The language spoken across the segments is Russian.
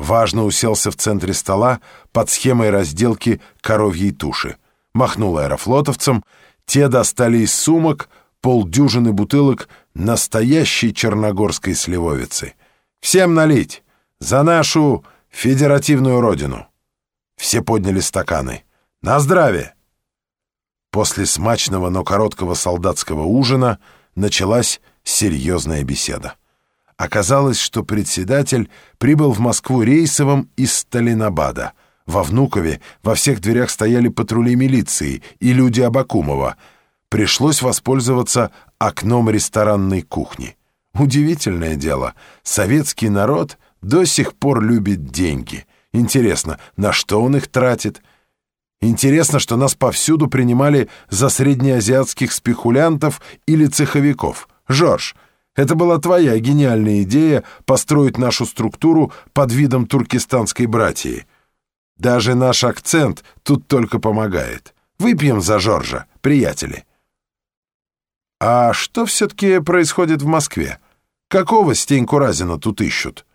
Важно уселся в центре стола под схемой разделки коровьей туши. Махнул аэрофлотовцам, те достали из сумок полдюжины бутылок настоящей черногорской сливовицы. «Всем налить! За нашу федеративную родину!» Все подняли стаканы. «На здравие!» После смачного, но короткого солдатского ужина началась серьезная беседа. Оказалось, что председатель прибыл в Москву рейсовым из Сталинабада. Во Внукове во всех дверях стояли патрули милиции и люди Абакумова. Пришлось воспользоваться окном ресторанной кухни. Удивительное дело, советский народ до сих пор любит деньги. Интересно, на что он их тратит? Интересно, что нас повсюду принимали за среднеазиатских спекулянтов или цеховиков. Жорж, это была твоя гениальная идея построить нашу структуру под видом туркестанской братьи. Даже наш акцент тут только помогает. Выпьем за Жоржа, приятели. А что все-таки происходит в Москве? Какого Стеньку Разина тут ищут?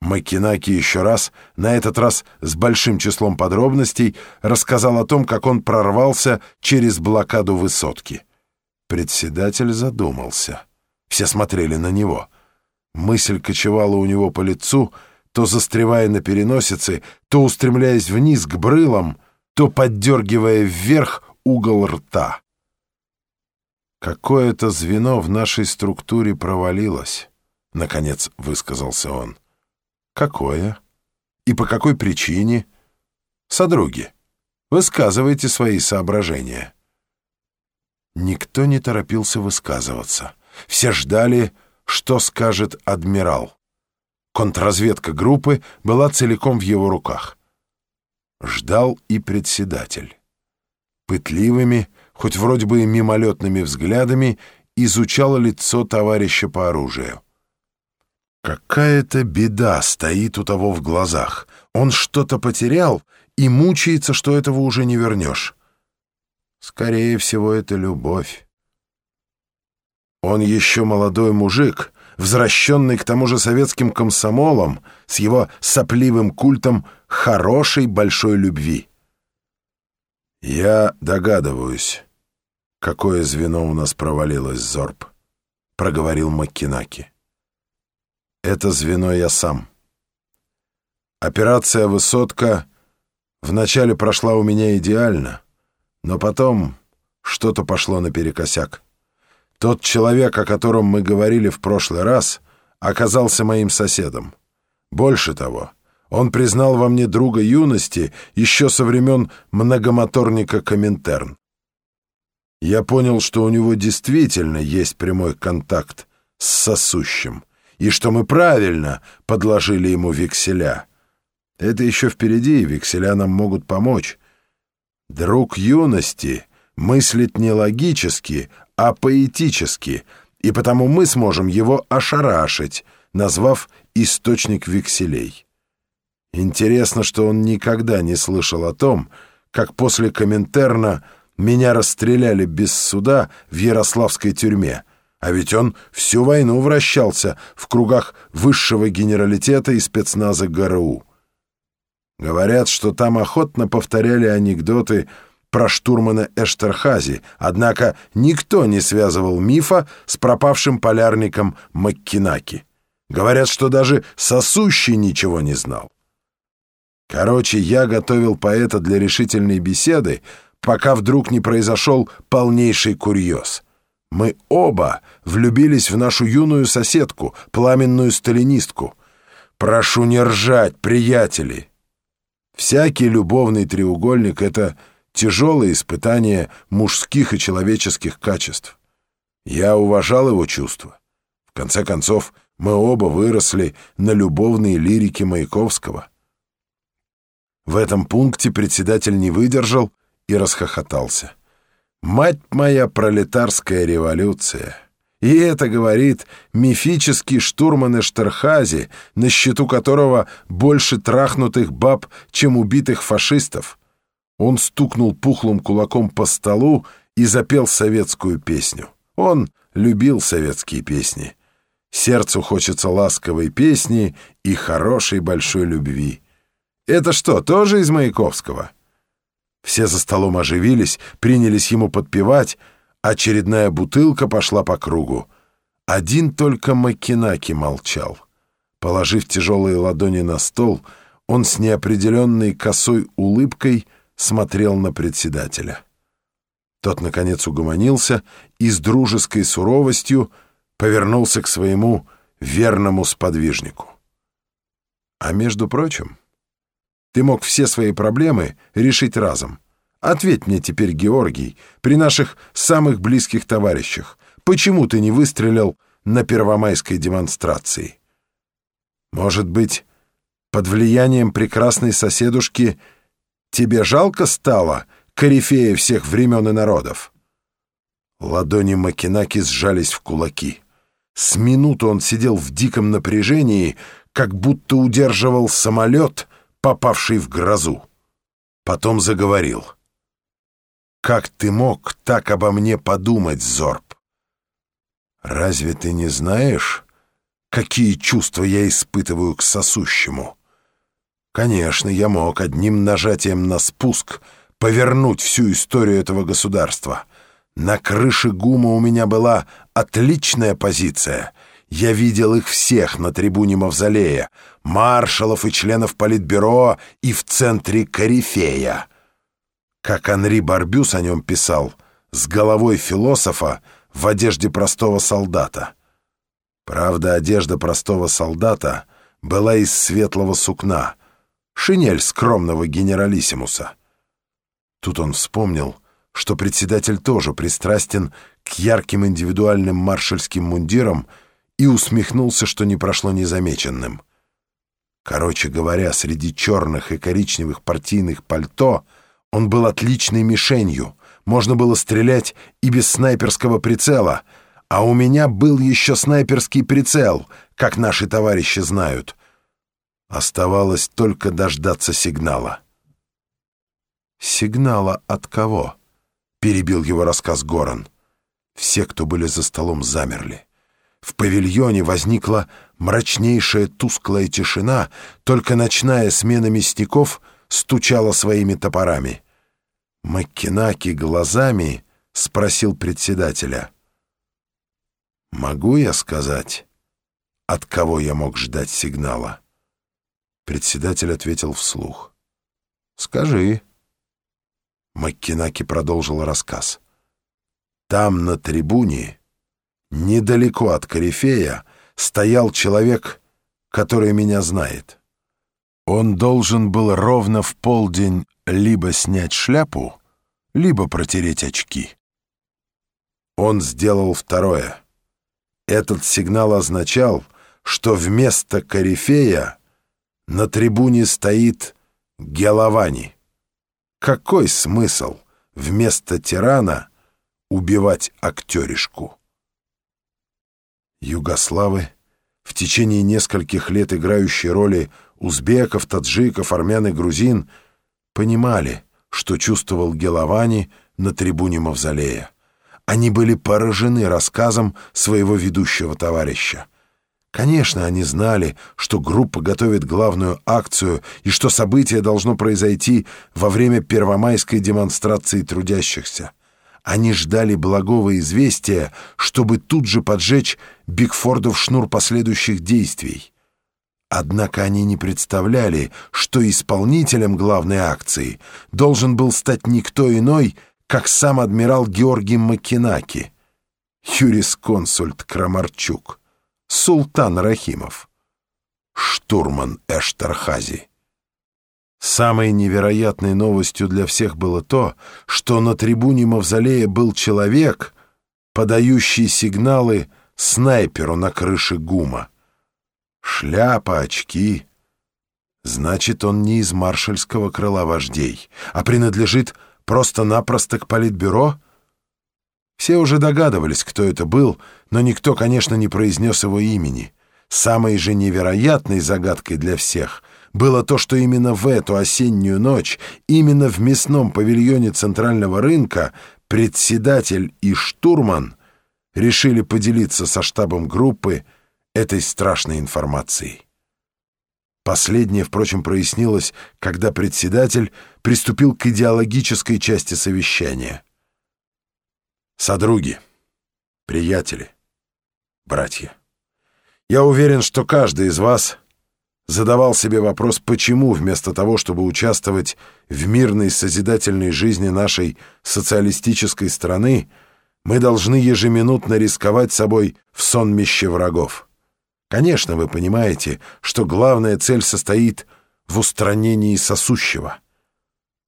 Макинаки еще раз, на этот раз с большим числом подробностей, рассказал о том, как он прорвался через блокаду высотки. Председатель задумался. Все смотрели на него. Мысль кочевала у него по лицу, то застревая на переносице, то устремляясь вниз к брылам, то поддергивая вверх угол рта. «Какое-то звено в нашей структуре провалилось», — наконец высказался он. «Какое? И по какой причине?» «Содруги, высказывайте свои соображения». Никто не торопился высказываться. Все ждали, что скажет адмирал. Контрразведка группы была целиком в его руках. Ждал и председатель. Пытливыми, хоть вроде бы и мимолетными взглядами, изучал лицо товарища по оружию. Какая-то беда стоит у того в глазах. Он что-то потерял и мучается, что этого уже не вернешь. Скорее всего, это любовь. Он еще молодой мужик, возвращенный к тому же советским комсомолом, с его сопливым культом хорошей большой любви. «Я догадываюсь, какое звено у нас провалилось, Зорб», — проговорил Маккинаки. Это звено я сам. Операция «Высотка» вначале прошла у меня идеально, но потом что-то пошло наперекосяк. Тот человек, о котором мы говорили в прошлый раз, оказался моим соседом. Больше того, он признал во мне друга юности еще со времен многомоторника «Коминтерн». Я понял, что у него действительно есть прямой контакт с сосущим и что мы правильно подложили ему векселя. Это еще впереди, векселя нам могут помочь. Друг юности мыслит не логически, а поэтически, и потому мы сможем его ошарашить, назвав источник векселей. Интересно, что он никогда не слышал о том, как после Коминтерна меня расстреляли без суда в Ярославской тюрьме, а ведь он всю войну вращался в кругах высшего генералитета и спецназа ГРУ. Говорят, что там охотно повторяли анекдоты про штурмана Эштерхази, однако никто не связывал мифа с пропавшим полярником Маккинаки. Говорят, что даже сосущий ничего не знал. Короче, я готовил поэта для решительной беседы, пока вдруг не произошел полнейший курьез — мы оба влюбились в нашу юную соседку, пламенную сталинистку. Прошу не ржать, приятели. Всякий любовный треугольник — это тяжелое испытание мужских и человеческих качеств. Я уважал его чувства. В конце концов, мы оба выросли на любовной лирике Маяковского. В этом пункте председатель не выдержал и расхохотался. Мать моя пролетарская революция. И это говорит мифический штурман Эштерхази, на счету которого больше трахнутых баб, чем убитых фашистов. Он стукнул пухлым кулаком по столу и запел советскую песню. Он любил советские песни. Сердцу хочется ласковой песни и хорошей большой любви. Это что, тоже из Маяковского? Все за столом оживились, принялись ему подпевать, очередная бутылка пошла по кругу. Один только Макинаки молчал. Положив тяжелые ладони на стол, он с неопределенной косой улыбкой смотрел на председателя. Тот, наконец, угомонился и с дружеской суровостью повернулся к своему верному сподвижнику. «А между прочим, ты мог все свои проблемы решить разом. Ответь мне теперь, Георгий, при наших самых близких товарищах, почему ты не выстрелил на первомайской демонстрации? Может быть, под влиянием прекрасной соседушки тебе жалко стало корифея всех времен и народов?» Ладони Макинаки сжались в кулаки. С минуту он сидел в диком напряжении, как будто удерживал самолет, попавший в грозу. Потом заговорил. «Как ты мог так обо мне подумать, Зорб? Разве ты не знаешь, какие чувства я испытываю к сосущему? Конечно, я мог одним нажатием на спуск повернуть всю историю этого государства — на крыше ГУМа у меня была отличная позиция. Я видел их всех на трибуне Мавзолея, маршалов и членов Политбюро и в центре Корифея. Как Анри Барбюс о нем писал, с головой философа в одежде простого солдата. Правда, одежда простого солдата была из светлого сукна, шинель скромного генералиссимуса. Тут он вспомнил — что председатель тоже пристрастен к ярким индивидуальным маршальским мундирам и усмехнулся, что не прошло незамеченным. Короче говоря, среди черных и коричневых партийных пальто он был отличной мишенью, можно было стрелять и без снайперского прицела, а у меня был еще снайперский прицел, как наши товарищи знают. Оставалось только дождаться сигнала. Сигнала от кого? — перебил его рассказ Горан. Все, кто были за столом, замерли. В павильоне возникла мрачнейшая тусклая тишина, только ночная смена мясников стучала своими топорами. Маккинаки глазами спросил председателя. «Могу я сказать, от кого я мог ждать сигнала?» Председатель ответил вслух. «Скажи». Маккинаки продолжил рассказ. Там, на трибуне, недалеко от корифея, стоял человек, который меня знает. Он должен был ровно в полдень либо снять шляпу, либо протереть очки. Он сделал второе. Этот сигнал означал, что вместо корифея на трибуне стоит Геловани. Какой смысл вместо тирана убивать актеришку? Югославы, в течение нескольких лет играющие роли узбеков, таджиков, армян и грузин, понимали, что чувствовал Геловани на трибуне Мавзолея. Они были поражены рассказом своего ведущего товарища. Конечно, они знали, что группа готовит главную акцию и что событие должно произойти во время первомайской демонстрации трудящихся. Они ждали благого известия, чтобы тут же поджечь Бигфордов шнур последующих действий. Однако они не представляли, что исполнителем главной акции должен был стать никто иной, как сам адмирал Георгий Макинаки, юрисконсульт Крамарчук. Султан Рахимов. Штурман Эштерхази. Самой невероятной новостью для всех было то, что на трибуне Мавзолея был человек, подающий сигналы снайперу на крыше ГУМа. Шляпа, очки. Значит, он не из маршальского крыла вождей, а принадлежит просто-напросто к политбюро — все уже догадывались, кто это был, но никто, конечно, не произнес его имени. Самой же невероятной загадкой для всех было то, что именно в эту осеннюю ночь, именно в мясном павильоне Центрального рынка, председатель и штурман решили поделиться со штабом группы этой страшной информацией. Последнее, впрочем, прояснилось, когда председатель приступил к идеологической части совещания. Содруги, приятели, братья, я уверен, что каждый из вас задавал себе вопрос, почему вместо того, чтобы участвовать в мирной созидательной жизни нашей социалистической страны, мы должны ежеминутно рисковать собой в сонмище врагов. Конечно, вы понимаете, что главная цель состоит в устранении сосущего.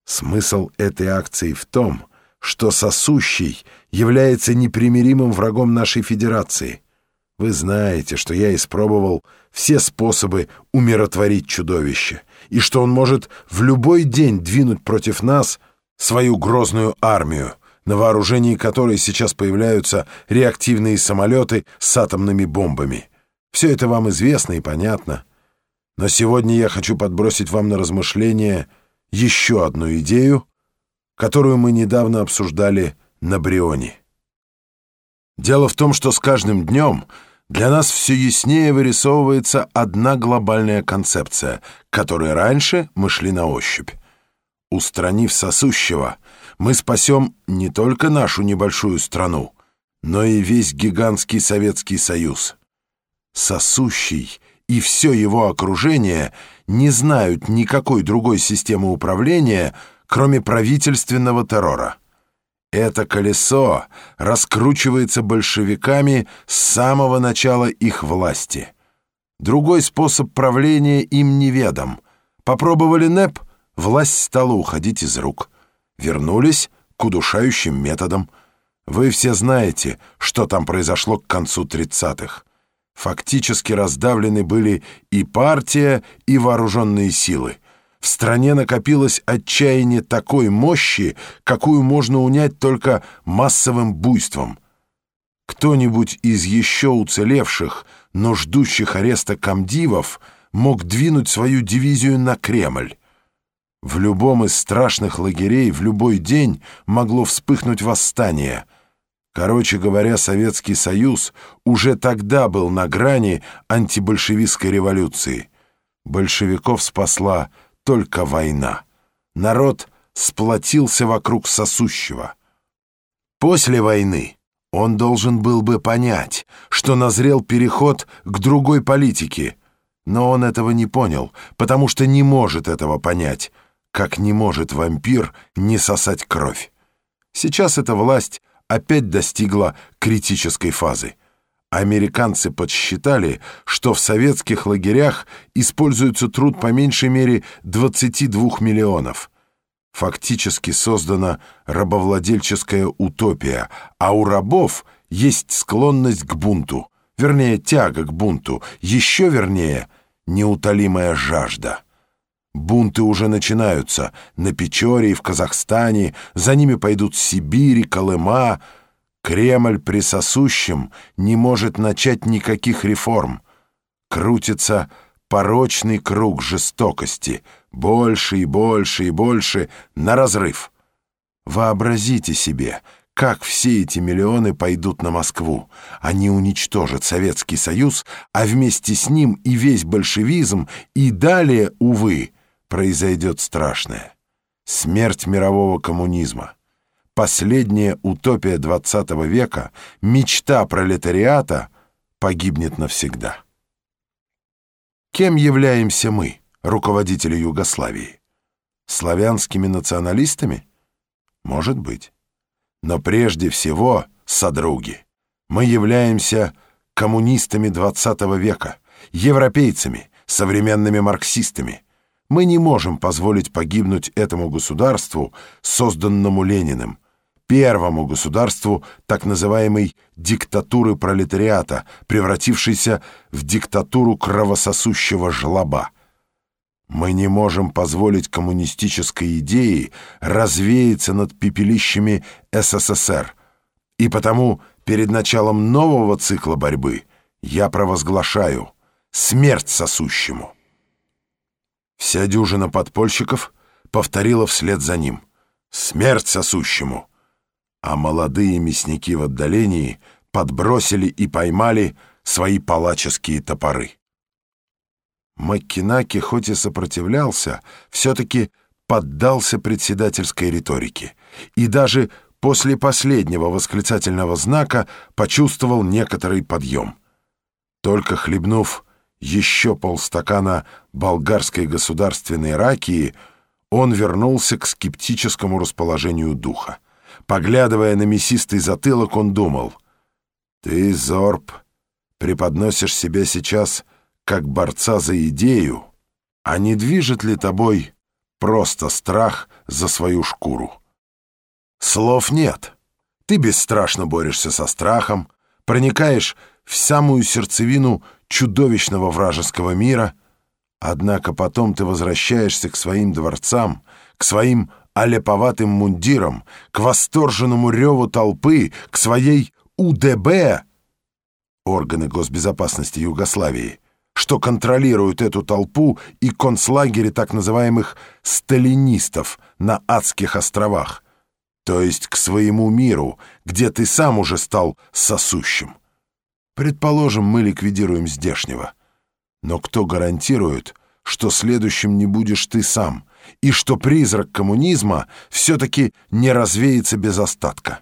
Смысл этой акции в том, что сосущий является непримиримым врагом нашей Федерации. Вы знаете, что я испробовал все способы умиротворить чудовище, и что он может в любой день двинуть против нас свою грозную армию, на вооружении которой сейчас появляются реактивные самолеты с атомными бомбами. Все это вам известно и понятно. Но сегодня я хочу подбросить вам на размышление еще одну идею, которую мы недавно обсуждали на Брионе. Дело в том, что с каждым днем для нас все яснее вырисовывается одна глобальная концепция, которой раньше мы шли на ощупь. Устранив сосущего, мы спасем не только нашу небольшую страну, но и весь гигантский Советский Союз — Сосущий и все его окружение не знают никакой другой системы управления, кроме правительственного террора. Это колесо раскручивается большевиками с самого начала их власти. Другой способ правления им неведом. Попробовали НЭП, власть стала уходить из рук. Вернулись к удушающим методам. Вы все знаете, что там произошло к концу 30-х. Фактически раздавлены были и партия, и вооруженные силы. В стране накопилось отчаяние такой мощи, какую можно унять только массовым буйством. Кто-нибудь из еще уцелевших, но ждущих ареста комдивов мог двинуть свою дивизию на Кремль. В любом из страшных лагерей в любой день могло вспыхнуть восстание — Короче говоря, Советский Союз уже тогда был на грани антибольшевистской революции. Большевиков спасла только война. Народ сплотился вокруг сосущего. После войны он должен был бы понять, что назрел переход к другой политике, но он этого не понял, потому что не может этого понять, как не может вампир не сосать кровь. Сейчас эта власть опять достигла критической фазы. Американцы подсчитали, что в советских лагерях используется труд по меньшей мере 22 миллионов. Фактически создана рабовладельческая утопия, а у рабов есть склонность к бунту, вернее, тяга к бунту, еще вернее, неутолимая жажда. Бунты уже начинаются на Печоре и в Казахстане, за ними пойдут Сибирь и Колыма. Кремль при сосущем не может начать никаких реформ. Крутится порочный круг жестокости, больше и больше и больше, на разрыв. Вообразите себе, как все эти миллионы пойдут на Москву. Они уничтожат Советский Союз, а вместе с ним и весь большевизм, и далее, увы, произойдет страшное. Смерть мирового коммунизма. Последняя утопия XX века, мечта пролетариата погибнет навсегда. Кем являемся мы, руководители Югославии? Славянскими националистами? Может быть. Но прежде всего, содруги, мы являемся коммунистами XX века, европейцами, современными марксистами – мы не можем позволить погибнуть этому государству, созданному Лениным, первому государству так называемой диктатуры пролетариата, превратившейся в диктатуру кровососущего жлоба. Мы не можем позволить коммунистической идее развеяться над пепелищами СССР, и потому перед началом нового цикла борьбы я провозглашаю смерть сосущему. Вся дюжина подпольщиков повторила вслед за ним. «Смерть сосущему!» А молодые мясники в отдалении подбросили и поймали свои палаческие топоры. Маккинаки, хоть и сопротивлялся, все-таки поддался председательской риторике и даже после последнего восклицательного знака почувствовал некоторый подъем. Только хлебнув еще полстакана болгарской государственной ракии, он вернулся к скептическому расположению духа. Поглядывая на мясистый затылок, он думал, «Ты, Зорб, преподносишь себя сейчас как борца за идею, а не движет ли тобой просто страх за свою шкуру?» Слов нет. Ты бесстрашно борешься со страхом, проникаешь в самую сердцевину чудовищного вражеского мира, однако потом ты возвращаешься к своим дворцам, к своим олеповатым мундирам, к восторженному реву толпы, к своей УДБ, органы госбезопасности Югославии, что контролируют эту толпу и концлагере так называемых «сталинистов» на Адских островах, то есть к своему миру, где ты сам уже стал сосущим. Предположим, мы ликвидируем здешнего. Но кто гарантирует, что следующим не будешь ты сам, и что призрак коммунизма все-таки не развеется без остатка?